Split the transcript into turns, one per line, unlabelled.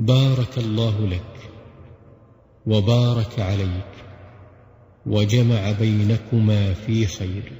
بارك الله لك وبارك عليك وجمع بينكما في خير